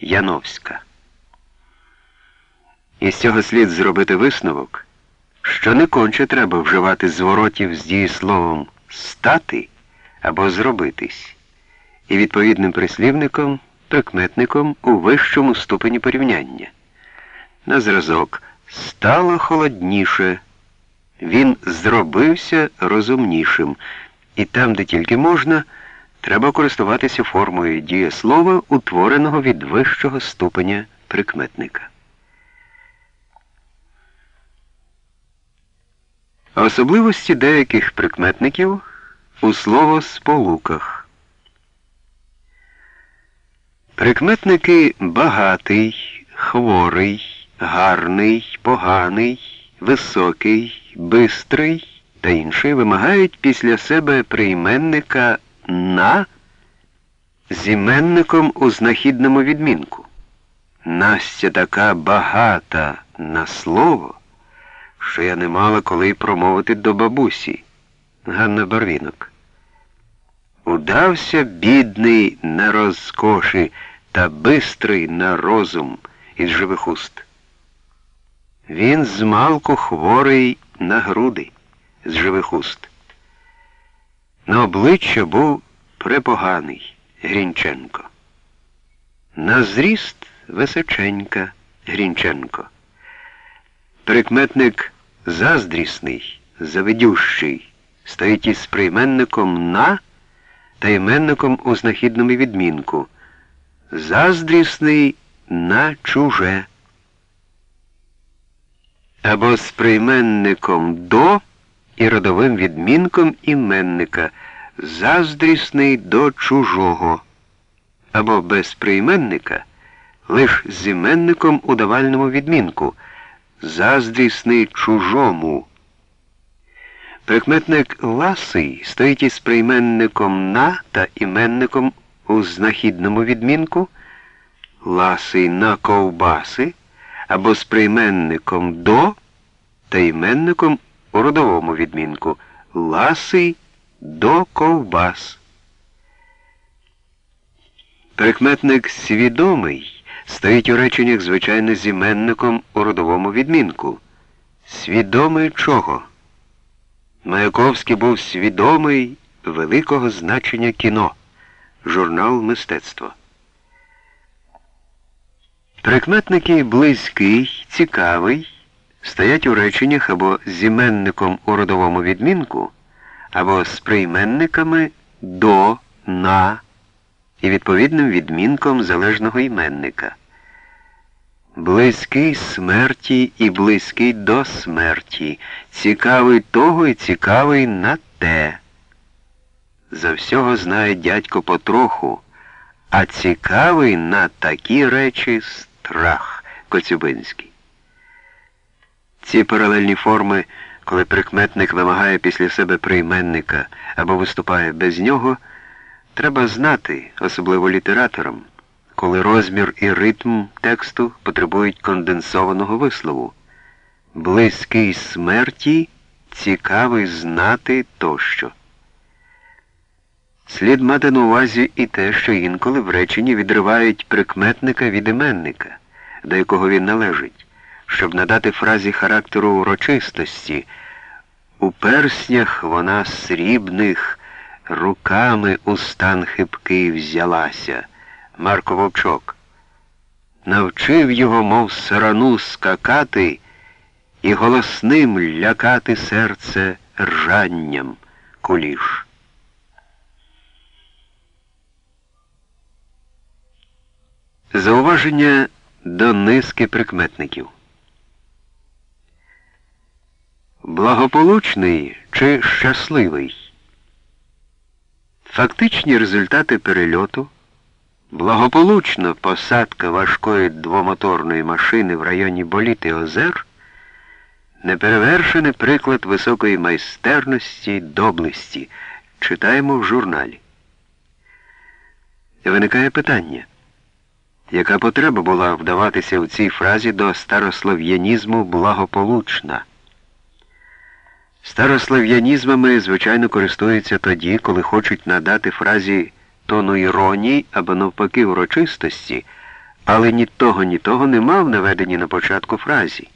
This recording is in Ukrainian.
Яновська. Із цього слід зробити висновок, що не конче треба вживати зворотів з дієсловом стати або зробитись, і відповідним прислівником, прикметником у вищому ступені порівняння. На зразок стало холодніше, він зробився розумнішим, і там, де тільки можна, треба користуватися формою дієслова, утвореного від вищого ступеня прикметника. Особливості деяких прикметників у словосполуках. Прикметники багатий, хворий, гарний, поганий, високий, бистрий та інший вимагають після себе прийменника на з іменником у знахідному відмінку. Настя така багата на слово що я не мала коли промовити до бабусі. Ганна Барвінок. Удався бідний на розкоші та бистрий на розум із живих уст. Він змалку хворий на груди з живих уст. На обличчя був препоганий Грінченко. На зріст височенька Грінченко. Прикметник заздрісний, завидющий, стоїть із прийменником на та іменником у знахідному відмінку. Заздрісний на чуже. Або з прийменником до і родовим відмінком іменника заздрісний до чужого. Або без прийменника лиш з іменником у давальному відмінку заздрісний чужому. Прикметник ласий стоїть із прийменником на та іменником у знахідному відмінку, ласий на ковбаси або з прийменником до та іменником у родовому відмінку ласий до ковбас. Прикметник свідомий стоїть у реченнях, звичайно, з іменником у родовому відмінку. Свідомий чого? Маяковський був свідомий великого значення кіно, журнал мистецтва. Прикметники близький, цікавий стоять у реченнях або з іменником у родовому відмінку, або з прийменниками до, на і відповідним відмінком залежного іменника. Близький смерті і близький до смерті, цікавий того і цікавий на те. За всього знає дядько потроху, а цікавий на такі речі страх Коцюбинський. Ці паралельні форми, коли прикметник вимагає після себе прийменника або виступає без нього. Треба знати, особливо літераторам, коли розмір і ритм тексту потребують конденсованого вислову. Близький смерті, цікавий знати тощо. Слід мати на увазі і те, що інколи в реченні відривають прикметника від іменника, до якого він належить, щоб надати фразі характеру урочистості. У перснях вона срібних руками у стан хибкий взялася. Марко Вовчок. Навчив його, мов сарану, скакати і голосним лякати серце ржанням куліш. Зауваження до низки прикметників. Благополучний чи щасливий? Фактичні результати перельоту, благополучна посадка важкої двомоторної машини в районі Боліти Озер, неперевершений приклад високої майстерності й доблесті. Читаємо в журналі. Виникає питання, яка потреба була вдаватися у цій фразі до старослов'янізму благополучна? Старослов'янізмами, звичайно, користуються тоді, коли хочуть надати фразі тону іронії або навпаки урочистості, але ні того, ні того нема в наведенні на початку фразі.